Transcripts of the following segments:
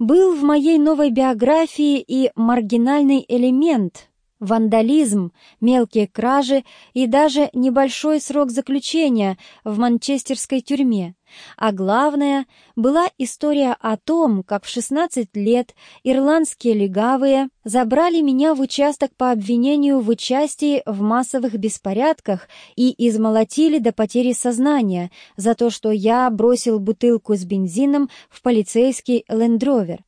Был в моей новой биографии и маргинальный элемент, вандализм, мелкие кражи и даже небольшой срок заключения в манчестерской тюрьме. А главное, была история о том, как в 16 лет ирландские легавые забрали меня в участок по обвинению в участии в массовых беспорядках и измолотили до потери сознания за то, что я бросил бутылку с бензином в полицейский лендровер.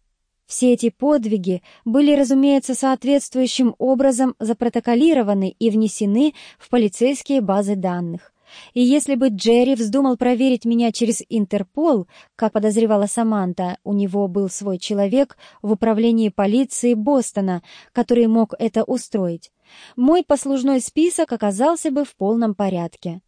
Все эти подвиги были, разумеется, соответствующим образом запротоколированы и внесены в полицейские базы данных. И если бы Джерри вздумал проверить меня через Интерпол, как подозревала Саманта, у него был свой человек в управлении полиции Бостона, который мог это устроить, мой послужной список оказался бы в полном порядке.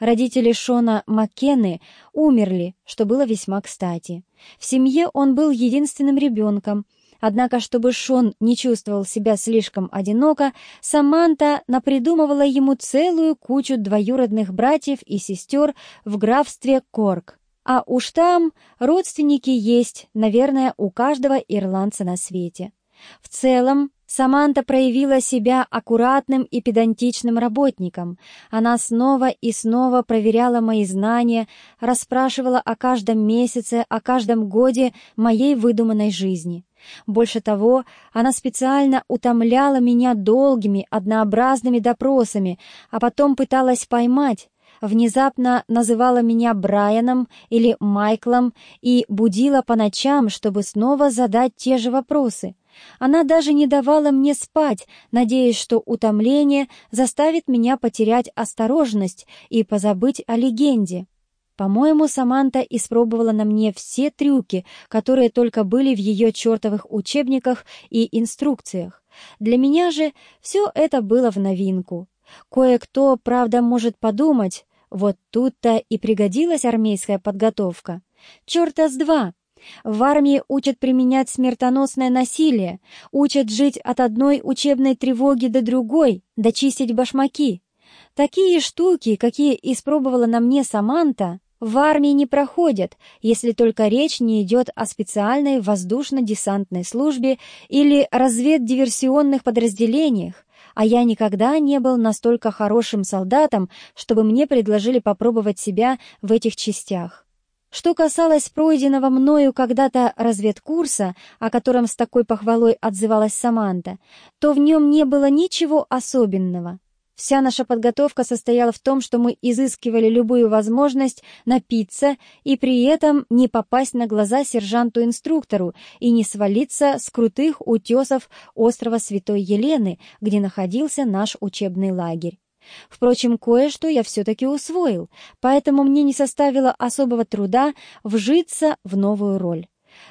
Родители Шона Маккены умерли, что было весьма кстати. В семье он был единственным ребенком, однако, чтобы Шон не чувствовал себя слишком одиноко, Саманта напридумывала ему целую кучу двоюродных братьев и сестер в графстве Корк. А уж там родственники есть, наверное, у каждого ирландца на свете. В целом, Саманта проявила себя аккуратным и педантичным работником. Она снова и снова проверяла мои знания, расспрашивала о каждом месяце, о каждом годе моей выдуманной жизни. Больше того, она специально утомляла меня долгими, однообразными допросами, а потом пыталась поймать, внезапно называла меня Брайаном или Майклом и будила по ночам, чтобы снова задать те же вопросы. Она даже не давала мне спать, надеясь, что утомление заставит меня потерять осторожность и позабыть о легенде. По-моему, Саманта испробовала на мне все трюки, которые только были в ее чертовых учебниках и инструкциях. Для меня же все это было в новинку. Кое-кто, правда, может подумать, вот тут-то и пригодилась армейская подготовка. Черта с два! В армии учат применять смертоносное насилие, учат жить от одной учебной тревоги до другой, дочистить башмаки. Такие штуки, какие испробовала на мне Саманта, в армии не проходят, если только речь не идет о специальной воздушно-десантной службе или разведдиверсионных подразделениях, а я никогда не был настолько хорошим солдатом, чтобы мне предложили попробовать себя в этих частях. Что касалось пройденного мною когда-то разведкурса, о котором с такой похвалой отзывалась Саманта, то в нем не было ничего особенного. Вся наша подготовка состояла в том, что мы изыскивали любую возможность напиться и при этом не попасть на глаза сержанту-инструктору и не свалиться с крутых утесов острова Святой Елены, где находился наш учебный лагерь. Впрочем, кое-что я все-таки усвоил, поэтому мне не составило особого труда вжиться в новую роль.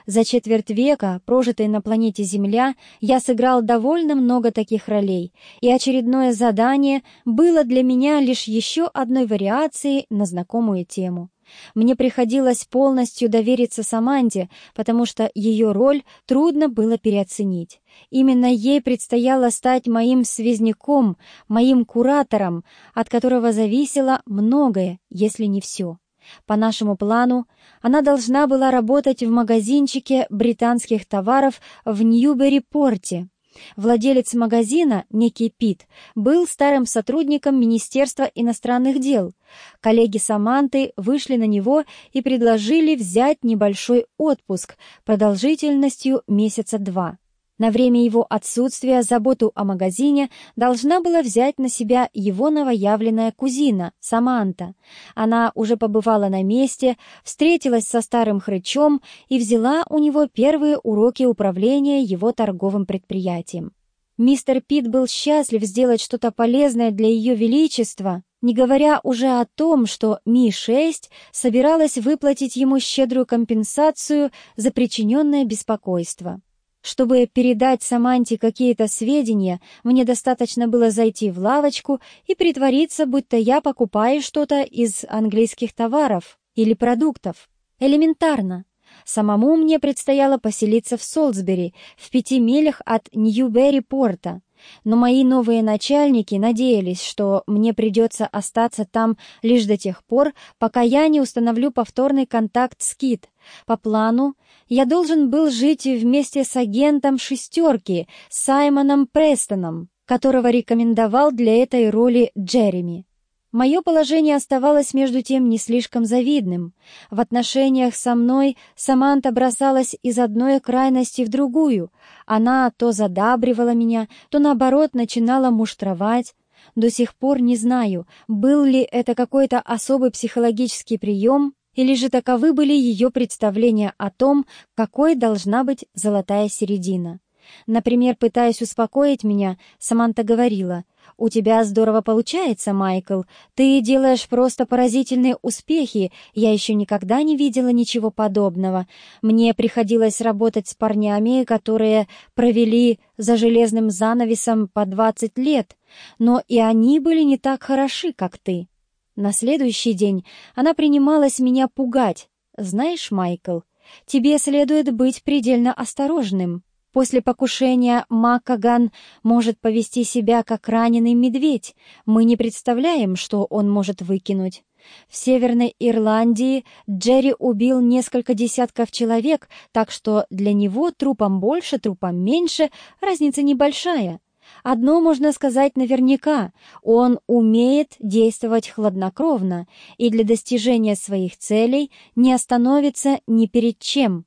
За четверть века, прожитой на планете Земля, я сыграл довольно много таких ролей, и очередное задание было для меня лишь еще одной вариацией на знакомую тему. Мне приходилось полностью довериться Саманте, потому что ее роль трудно было переоценить. Именно ей предстояло стать моим связняком, моим куратором, от которого зависело многое, если не все. По нашему плану, она должна была работать в магазинчике британских товаров в Ньюбери-порте, Владелец магазина, некий Пит, был старым сотрудником Министерства иностранных дел. Коллеги Саманты вышли на него и предложили взять небольшой отпуск продолжительностью месяца два. На время его отсутствия заботу о магазине должна была взять на себя его новоявленная кузина, Саманта. Она уже побывала на месте, встретилась со старым хрычом и взяла у него первые уроки управления его торговым предприятием. Мистер Пит был счастлив сделать что-то полезное для ее величества, не говоря уже о том, что Ми-6 собиралась выплатить ему щедрую компенсацию за причиненное беспокойство. Чтобы передать Саманте какие-то сведения, мне достаточно было зайти в лавочку и притвориться, будто я покупаю что-то из английских товаров или продуктов. Элементарно. Самому мне предстояло поселиться в Солсбери, в пяти милях от Ньюберри-порта. Но мои новые начальники надеялись, что мне придется остаться там лишь до тех пор, пока я не установлю повторный контакт с Кит. По плану, я должен был жить вместе с агентом «шестерки» Саймоном Престоном, которого рекомендовал для этой роли Джереми. Мое положение оставалось между тем не слишком завидным. В отношениях со мной Саманта бросалась из одной крайности в другую. Она то задабривала меня, то, наоборот, начинала муштровать. До сих пор не знаю, был ли это какой-то особый психологический прием, или же таковы были ее представления о том, какой должна быть золотая середина. Например, пытаясь успокоить меня, Саманта говорила, «У тебя здорово получается, Майкл. Ты делаешь просто поразительные успехи. Я еще никогда не видела ничего подобного. Мне приходилось работать с парнями, которые провели за железным занавесом по двадцать лет, но и они были не так хороши, как ты». На следующий день она принималась меня пугать. «Знаешь, Майкл, тебе следует быть предельно осторожным». После покушения Макаган может повести себя как раненый медведь. Мы не представляем, что он может выкинуть. В Северной Ирландии Джерри убил несколько десятков человек, так что для него трупом больше, трупом меньше, разница небольшая. Одно можно сказать наверняка — он умеет действовать хладнокровно и для достижения своих целей не остановится ни перед чем.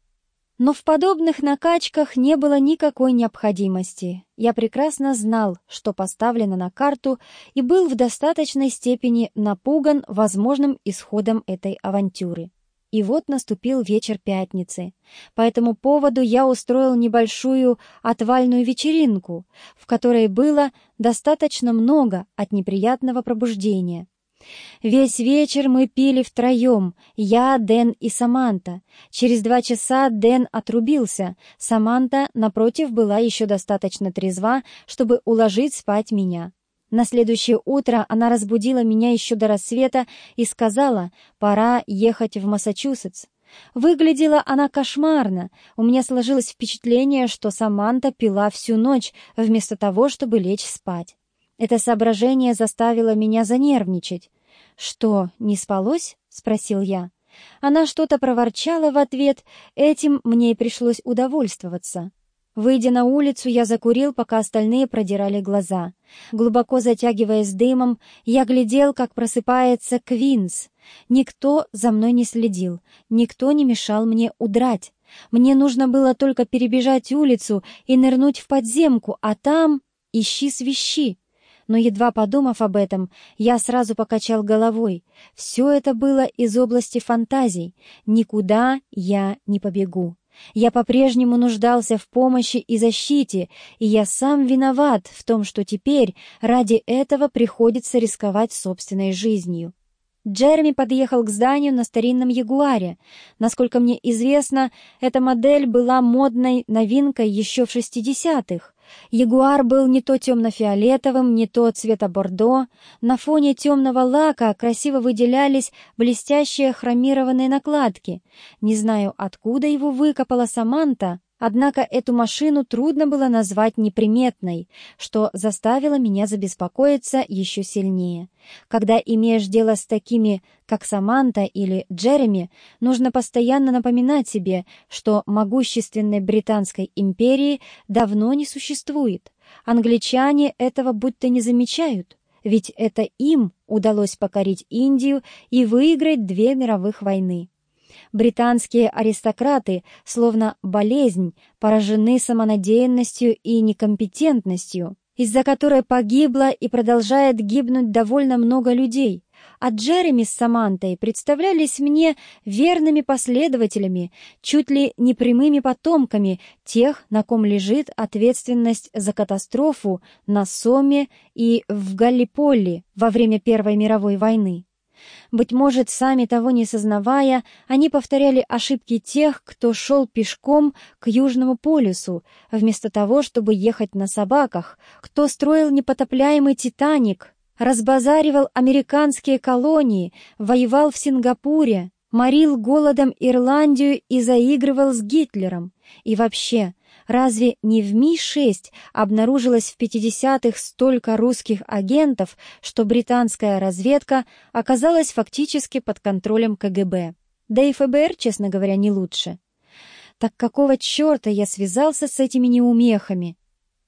Но в подобных накачках не было никакой необходимости. Я прекрасно знал, что поставлено на карту, и был в достаточной степени напуган возможным исходом этой авантюры. И вот наступил вечер пятницы. По этому поводу я устроил небольшую отвальную вечеринку, в которой было достаточно много от неприятного пробуждения. Весь вечер мы пили втроем, я, Дэн и Саманта. Через два часа Дэн отрубился, Саманта, напротив, была еще достаточно трезва, чтобы уложить спать меня. На следующее утро она разбудила меня еще до рассвета и сказала, пора ехать в Массачусетс. Выглядела она кошмарно. У меня сложилось впечатление, что Саманта пила всю ночь, вместо того, чтобы лечь спать. Это соображение заставило меня занервничать. «Что, не спалось?» — спросил я. Она что-то проворчала в ответ, этим мне и пришлось удовольствоваться. Выйдя на улицу, я закурил, пока остальные продирали глаза. Глубоко затягиваясь дымом, я глядел, как просыпается Квинс. Никто за мной не следил, никто не мешал мне удрать. Мне нужно было только перебежать улицу и нырнуть в подземку, а там ищи свищи но, едва подумав об этом, я сразу покачал головой. Все это было из области фантазий. Никуда я не побегу. Я по-прежнему нуждался в помощи и защите, и я сам виноват в том, что теперь ради этого приходится рисковать собственной жизнью. Джереми подъехал к зданию на старинном Ягуаре. Насколько мне известно, эта модель была модной новинкой еще в 60-х. Ягуар был не то темно-фиолетовым, не то цвета бордо. На фоне темного лака красиво выделялись блестящие хромированные накладки. Не знаю, откуда его выкопала Саманта, Однако эту машину трудно было назвать неприметной, что заставило меня забеспокоиться еще сильнее. Когда имеешь дело с такими, как Саманта или Джереми, нужно постоянно напоминать себе, что могущественной Британской империи давно не существует. Англичане этого будто не замечают. Ведь это им удалось покорить Индию и выиграть две мировых войны. Британские аристократы, словно болезнь, поражены самонадеянностью и некомпетентностью, из-за которой погибло и продолжает гибнуть довольно много людей. А Джереми с Самантой представлялись мне верными последователями, чуть ли не прямыми потомками тех, на ком лежит ответственность за катастрофу на Соме и в Галлиполи во время Первой мировой войны. Быть может, сами того не сознавая, они повторяли ошибки тех, кто шел пешком к Южному полюсу, вместо того, чтобы ехать на собаках, кто строил непотопляемый «Титаник», разбазаривал американские колонии, воевал в Сингапуре, морил голодом Ирландию и заигрывал с Гитлером. И вообще, разве не в Ми-6 обнаружилось в 50-х столько русских агентов, что британская разведка оказалась фактически под контролем КГБ? Да и ФБР, честно говоря, не лучше. Так какого черта я связался с этими неумехами?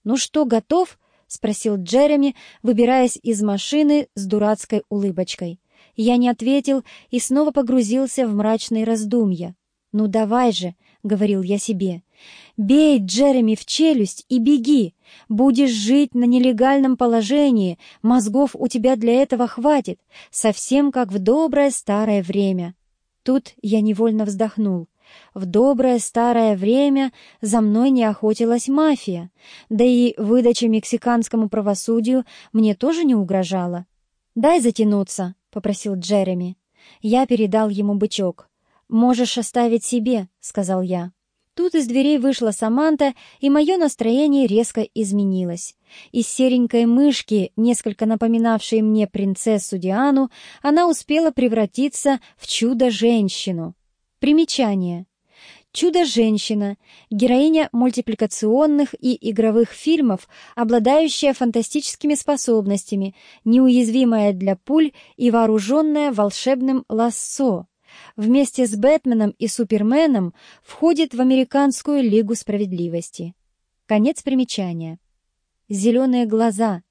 «Ну что, готов?» — спросил Джереми, выбираясь из машины с дурацкой улыбочкой. Я не ответил и снова погрузился в мрачные раздумья. «Ну давай же», — говорил я себе, — «бей Джереми в челюсть и беги. Будешь жить на нелегальном положении, мозгов у тебя для этого хватит, совсем как в доброе старое время». Тут я невольно вздохнул. В доброе старое время за мной не охотилась мафия, да и выдача мексиканскому правосудию мне тоже не угрожала. «Дай затянуться», — попросил Джереми. Я передал ему бычок. «Можешь оставить себе», — сказал я. Тут из дверей вышла Саманта, и мое настроение резко изменилось. Из серенькой мышки, несколько напоминавшей мне принцессу Диану, она успела превратиться в чудо-женщину. Примечание. Чудо-женщина, героиня мультипликационных и игровых фильмов, обладающая фантастическими способностями, неуязвимая для пуль и вооруженная волшебным лассо. Вместе с Бэтменом и Суперменом входит в Американскую Лигу Справедливости. Конец примечания. Зеленые глаза,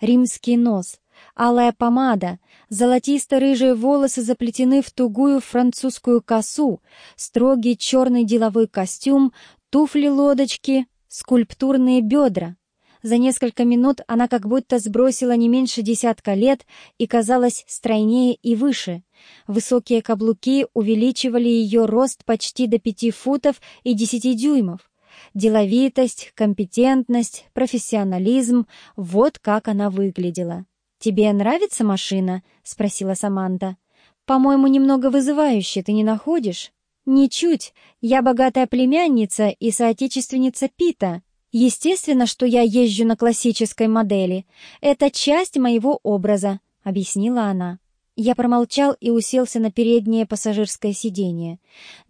римский нос, алая помада, золотисто-рыжие волосы заплетены в тугую французскую косу, строгий черный деловой костюм, туфли-лодочки, скульптурные бедра. За несколько минут она как будто сбросила не меньше десятка лет и казалась стройнее и выше. Высокие каблуки увеличивали ее рост почти до пяти футов и десяти дюймов. Деловитость, компетентность, профессионализм — вот как она выглядела. «Тебе нравится машина?» — спросила Саманта. «По-моему, немного вызывающе, ты не находишь?» «Ничуть. Я богатая племянница и соотечественница Пита. Естественно, что я езжу на классической модели. Это часть моего образа», — объяснила она. Я промолчал и уселся на переднее пассажирское сиденье.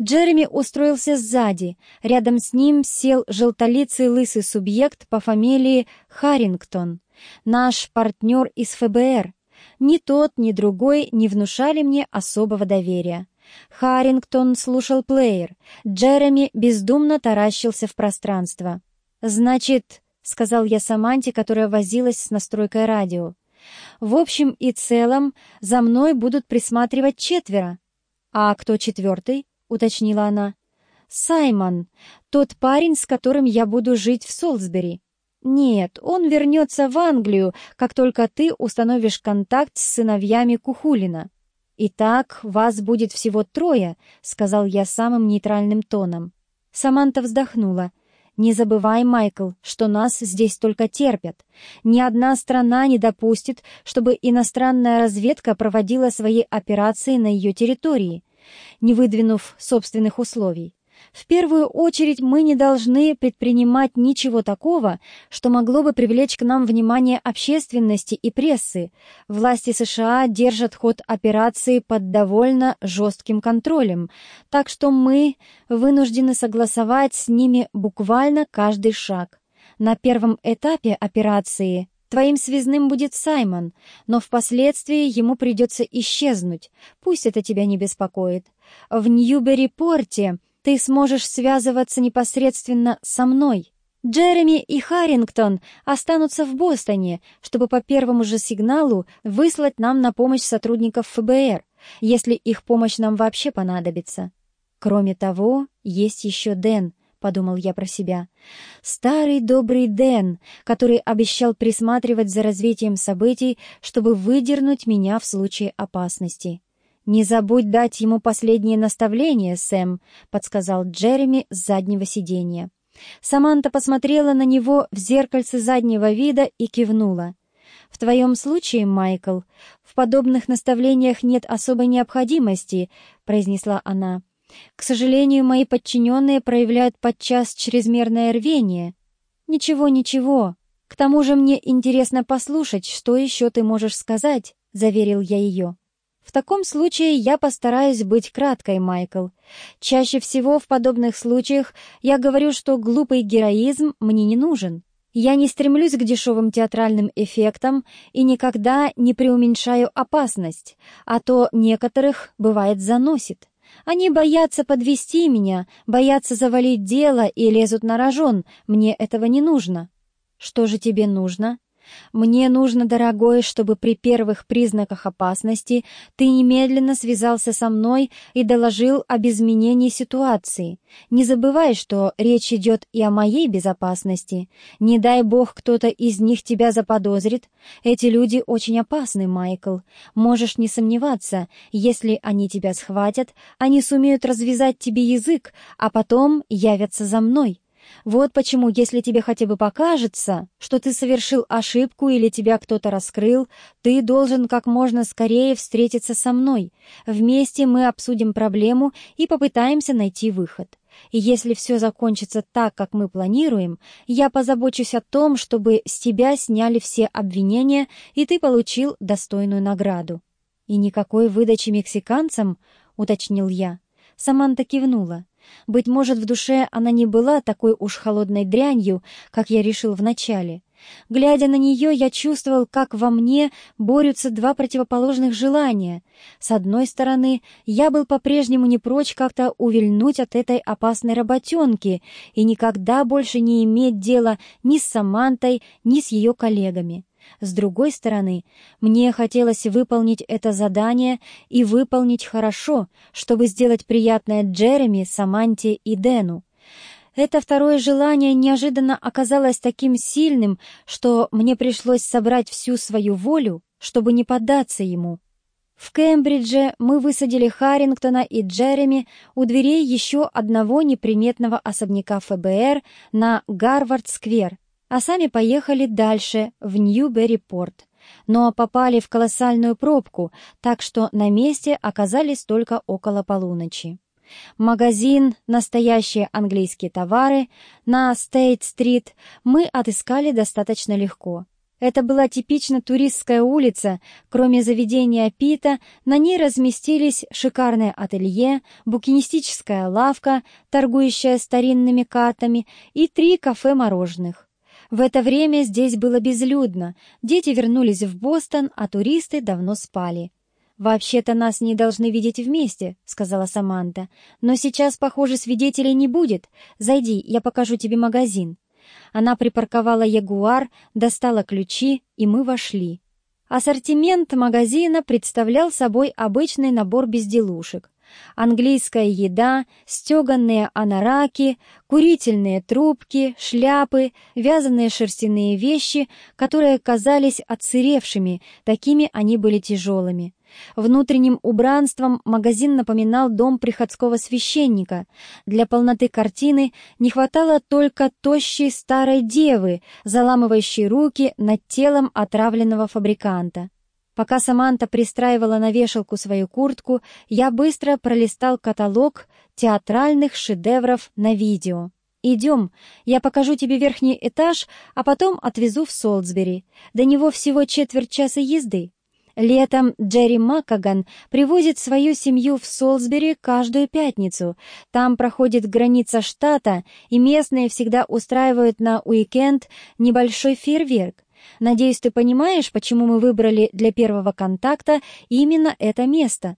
Джереми устроился сзади. Рядом с ним сел желтолицый лысый субъект по фамилии Харрингтон. Наш партнер из ФБР. Ни тот, ни другой не внушали мне особого доверия. Харрингтон слушал плеер. Джереми бездумно таращился в пространство. «Значит...» — сказал я Саманте, которая возилась с настройкой радио. «В общем и целом за мной будут присматривать четверо». «А кто четвертый?» — уточнила она. «Саймон, тот парень, с которым я буду жить в Солсбери». «Нет, он вернется в Англию, как только ты установишь контакт с сыновьями Кухулина». «Итак, вас будет всего трое», — сказал я самым нейтральным тоном. Саманта вздохнула. «Не забывай, Майкл, что нас здесь только терпят. Ни одна страна не допустит, чтобы иностранная разведка проводила свои операции на ее территории, не выдвинув собственных условий. В первую очередь мы не должны предпринимать ничего такого, что могло бы привлечь к нам внимание общественности и прессы. Власти США держат ход операции под довольно жестким контролем, так что мы вынуждены согласовать с ними буквально каждый шаг. На первом этапе операции Твоим связным будет Саймон, но впоследствии ему придется исчезнуть. Пусть это тебя не беспокоит. В Ньюбери-порте ты сможешь связываться непосредственно со мной. Джереми и Харрингтон останутся в Бостоне, чтобы по первому же сигналу выслать нам на помощь сотрудников ФБР, если их помощь нам вообще понадобится. Кроме того, есть еще Дэн, — подумал я про себя. Старый добрый Дэн, который обещал присматривать за развитием событий, чтобы выдернуть меня в случае опасности. «Не забудь дать ему последнее наставление, Сэм», — подсказал Джереми с заднего сиденья. Саманта посмотрела на него в зеркальце заднего вида и кивнула. «В твоем случае, Майкл, в подобных наставлениях нет особой необходимости», — произнесла она. «К сожалению, мои подчиненные проявляют подчас чрезмерное рвение». «Ничего, ничего. К тому же мне интересно послушать, что еще ты можешь сказать», — заверил я ее. В таком случае я постараюсь быть краткой, Майкл. Чаще всего в подобных случаях я говорю, что глупый героизм мне не нужен. Я не стремлюсь к дешевым театральным эффектам и никогда не преуменьшаю опасность, а то некоторых, бывает, заносит. Они боятся подвести меня, боятся завалить дело и лезут на рожон. Мне этого не нужно. Что же тебе нужно? Мне нужно, дорогой, чтобы при первых признаках опасности ты немедленно связался со мной и доложил об изменении ситуации. Не забывай, что речь идет и о моей безопасности. Не дай бог кто-то из них тебя заподозрит. Эти люди очень опасны, Майкл. Можешь не сомневаться, если они тебя схватят, они сумеют развязать тебе язык, а потом явятся за мной. Вот почему, если тебе хотя бы покажется, что ты совершил ошибку или тебя кто-то раскрыл, ты должен как можно скорее встретиться со мной. Вместе мы обсудим проблему и попытаемся найти выход. И если все закончится так, как мы планируем, я позабочусь о том, чтобы с тебя сняли все обвинения, и ты получил достойную награду. «И никакой выдачи мексиканцам?» — уточнил я. Саманта кивнула. Быть может, в душе она не была такой уж холодной дрянью, как я решил вначале. Глядя на нее, я чувствовал, как во мне борются два противоположных желания. С одной стороны, я был по-прежнему не прочь как-то увильнуть от этой опасной работенки и никогда больше не иметь дела ни с Самантой, ни с ее коллегами. С другой стороны, мне хотелось выполнить это задание и выполнить хорошо, чтобы сделать приятное Джереми, Саманте и Дэну. Это второе желание неожиданно оказалось таким сильным, что мне пришлось собрать всю свою волю, чтобы не поддаться ему. В Кембридже мы высадили Харрингтона и Джереми у дверей еще одного неприметного особняка ФБР на Гарвард-сквер, а сами поехали дальше, в Нью-Берри-порт. Но попали в колоссальную пробку, так что на месте оказались только около полуночи. Магазин «Настоящие английские товары» на Стейт-стрит мы отыскали достаточно легко. Это была типично туристская улица, кроме заведения Пита, на ней разместились шикарное ателье, букинистическая лавка, торгующая старинными картами, и три кафе мороженых. В это время здесь было безлюдно, дети вернулись в Бостон, а туристы давно спали. «Вообще-то нас не должны видеть вместе», — сказала Саманта. «Но сейчас, похоже, свидетелей не будет. Зайди, я покажу тебе магазин». Она припарковала ягуар, достала ключи, и мы вошли. Ассортимент магазина представлял собой обычный набор безделушек английская еда, стеганные анараки, курительные трубки, шляпы, вязаные шерстяные вещи, которые казались отсыревшими, такими они были тяжелыми. Внутренним убранством магазин напоминал дом приходского священника. Для полноты картины не хватало только тощей старой девы, заламывающей руки над телом отравленного фабриканта. Пока Саманта пристраивала на вешалку свою куртку, я быстро пролистал каталог театральных шедевров на видео. «Идем, я покажу тебе верхний этаж, а потом отвезу в Солсбери. До него всего четверть часа езды». Летом Джерри Маккаган привозит свою семью в Солсбери каждую пятницу. Там проходит граница штата, и местные всегда устраивают на уикенд небольшой фейерверк. Надеюсь, ты понимаешь, почему мы выбрали для первого контакта именно это место.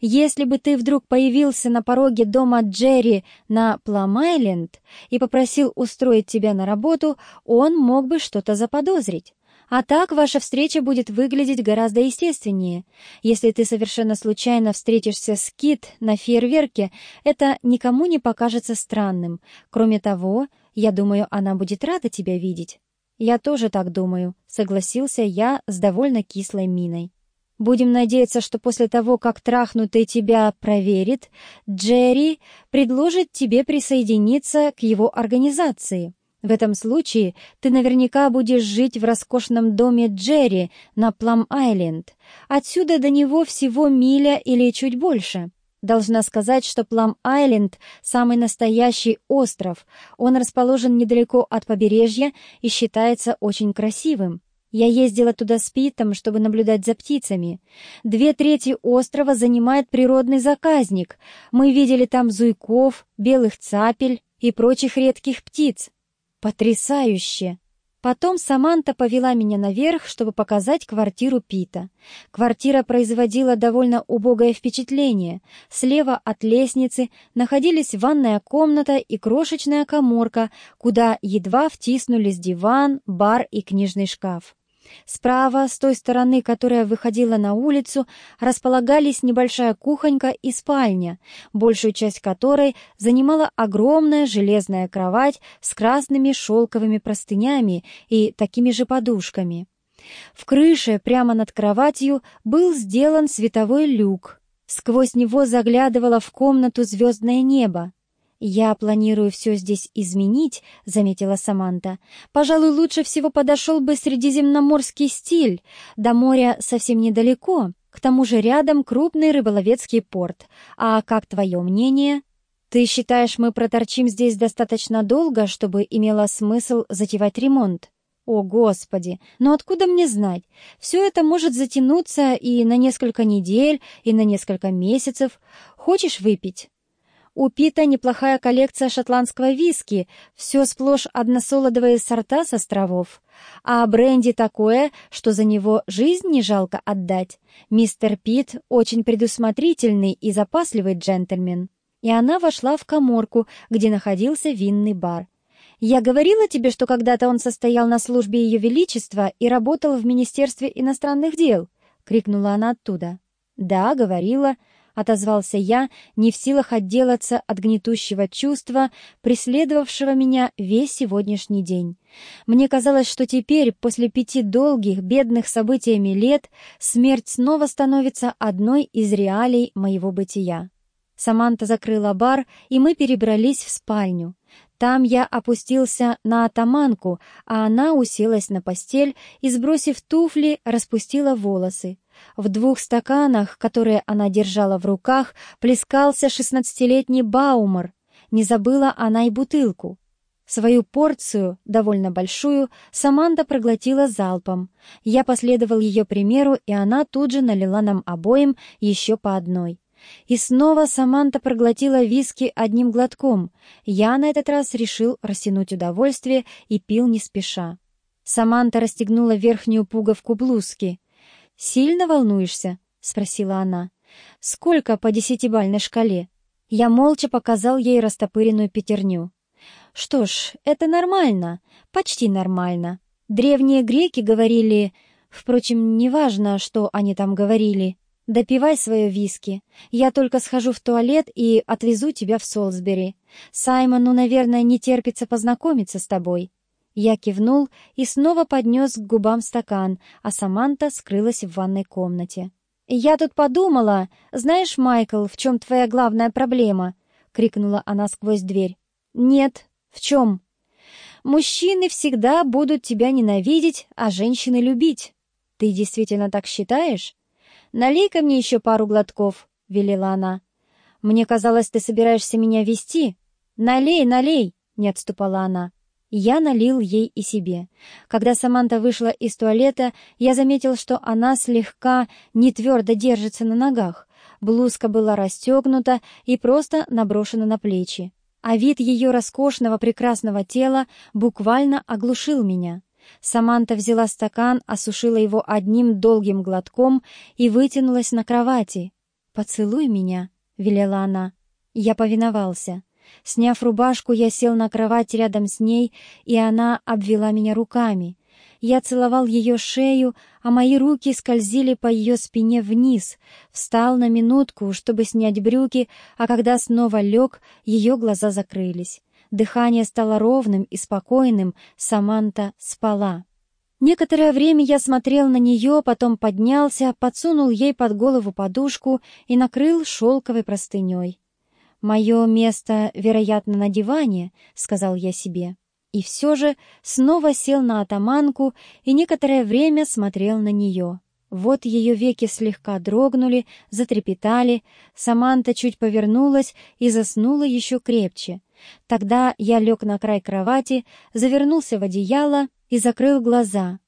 Если бы ты вдруг появился на пороге дома Джерри на Плам-Айленд и попросил устроить тебя на работу, он мог бы что-то заподозрить. А так ваша встреча будет выглядеть гораздо естественнее. Если ты совершенно случайно встретишься с Кит на фейерверке, это никому не покажется странным. Кроме того, я думаю, она будет рада тебя видеть. «Я тоже так думаю», — согласился я с довольно кислой миной. «Будем надеяться, что после того, как трахнутый тебя проверит, Джерри предложит тебе присоединиться к его организации. В этом случае ты наверняка будешь жить в роскошном доме Джерри на Плам-Айленд. Отсюда до него всего миля или чуть больше». Должна сказать, что Плам-Айленд — самый настоящий остров. Он расположен недалеко от побережья и считается очень красивым. Я ездила туда с Питом, чтобы наблюдать за птицами. Две трети острова занимает природный заказник. Мы видели там зуйков, белых цапель и прочих редких птиц. Потрясающе! Потом Саманта повела меня наверх, чтобы показать квартиру Пита. Квартира производила довольно убогое впечатление. Слева от лестницы находились ванная комната и крошечная коморка, куда едва втиснулись диван, бар и книжный шкаф. Справа, с той стороны, которая выходила на улицу, располагались небольшая кухонька и спальня, большую часть которой занимала огромная железная кровать с красными шелковыми простынями и такими же подушками. В крыше, прямо над кроватью, был сделан световой люк. Сквозь него заглядывало в комнату звездное небо. «Я планирую все здесь изменить», — заметила Саманта. «Пожалуй, лучше всего подошел бы средиземноморский стиль. До моря совсем недалеко, к тому же рядом крупный рыболовецкий порт. А как твое мнение?» «Ты считаешь, мы проторчим здесь достаточно долго, чтобы имело смысл затевать ремонт?» «О, Господи! Но откуда мне знать? Все это может затянуться и на несколько недель, и на несколько месяцев. Хочешь выпить?» У Пита неплохая коллекция шотландского виски, все сплошь односолодовые сорта с островов. А бренди такое, что за него жизнь не жалко отдать. Мистер Пит очень предусмотрительный и запасливый джентльмен. И она вошла в коморку, где находился винный бар. «Я говорила тебе, что когда-то он состоял на службе Ее Величества и работал в Министерстве иностранных дел?» — крикнула она оттуда. «Да, говорила», — отозвался я, не в силах отделаться от гнетущего чувства, преследовавшего меня весь сегодняшний день. Мне казалось, что теперь, после пяти долгих, бедных событиями лет, смерть снова становится одной из реалий моего бытия. Саманта закрыла бар, и мы перебрались в спальню. Там я опустился на атаманку, а она уселась на постель и, сбросив туфли, распустила волосы. В двух стаканах, которые она держала в руках, плескался шестнадцатилетний Баумер. Не забыла она и бутылку. Свою порцию, довольно большую, Саманта проглотила залпом. Я последовал ее примеру, и она тут же налила нам обоим еще по одной. И снова Саманта проглотила виски одним глотком. Я на этот раз решил растянуть удовольствие и пил не спеша. Саманта расстегнула верхнюю пуговку блузки. «Сильно волнуешься?» — спросила она. «Сколько по десятибальной шкале?» Я молча показал ей растопыренную пятерню. «Что ж, это нормально, почти нормально. Древние греки говорили... Впрочем, неважно, что они там говорили. Допивай свое виски. Я только схожу в туалет и отвезу тебя в Солсбери. Саймону, наверное, не терпится познакомиться с тобой». Я кивнул и снова поднес к губам стакан, а Саманта скрылась в ванной комнате. «Я тут подумала, знаешь, Майкл, в чем твоя главная проблема?» — крикнула она сквозь дверь. «Нет, в чем?» «Мужчины всегда будут тебя ненавидеть, а женщины любить. Ты действительно так считаешь?» «Налей-ка мне еще пару глотков», — велела она. «Мне казалось, ты собираешься меня вести». «Налей, налей!» — не отступала она. Я налил ей и себе. Когда Саманта вышла из туалета, я заметил, что она слегка не твердо держится на ногах. Блузка была расстегнута и просто наброшена на плечи. А вид ее роскошного прекрасного тела буквально оглушил меня. Саманта взяла стакан, осушила его одним долгим глотком и вытянулась на кровати. «Поцелуй меня», — велела она. Я повиновался. Сняв рубашку, я сел на кровать рядом с ней, и она обвела меня руками. Я целовал ее шею, а мои руки скользили по ее спине вниз. Встал на минутку, чтобы снять брюки, а когда снова лег, ее глаза закрылись. Дыхание стало ровным и спокойным, Саманта спала. Некоторое время я смотрел на нее, потом поднялся, подсунул ей под голову подушку и накрыл шелковой простыней. «Мое место, вероятно, на диване», — сказал я себе. И все же снова сел на атаманку и некоторое время смотрел на нее. Вот ее веки слегка дрогнули, затрепетали, Саманта чуть повернулась и заснула еще крепче. Тогда я лег на край кровати, завернулся в одеяло и закрыл глаза.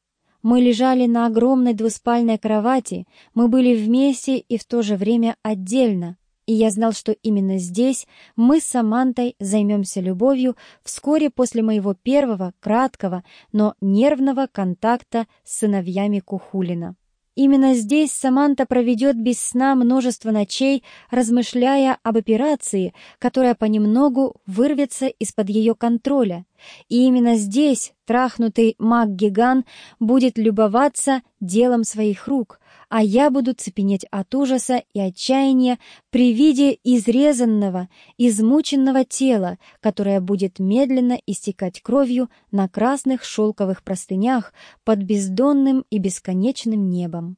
Мы лежали на огромной двуспальной кровати, мы были вместе и в то же время отдельно, и я знал, что именно здесь мы с Самантой займемся любовью вскоре после моего первого, краткого, но нервного контакта с сыновьями Кухулина. Именно здесь Саманта проведет без сна множество ночей, размышляя об операции, которая понемногу вырвется из-под ее контроля. И именно здесь трахнутый маг-гиган будет любоваться делом своих рук, а я буду цепенеть от ужаса и отчаяния при виде изрезанного, измученного тела, которое будет медленно истекать кровью на красных шелковых простынях под бездонным и бесконечным небом.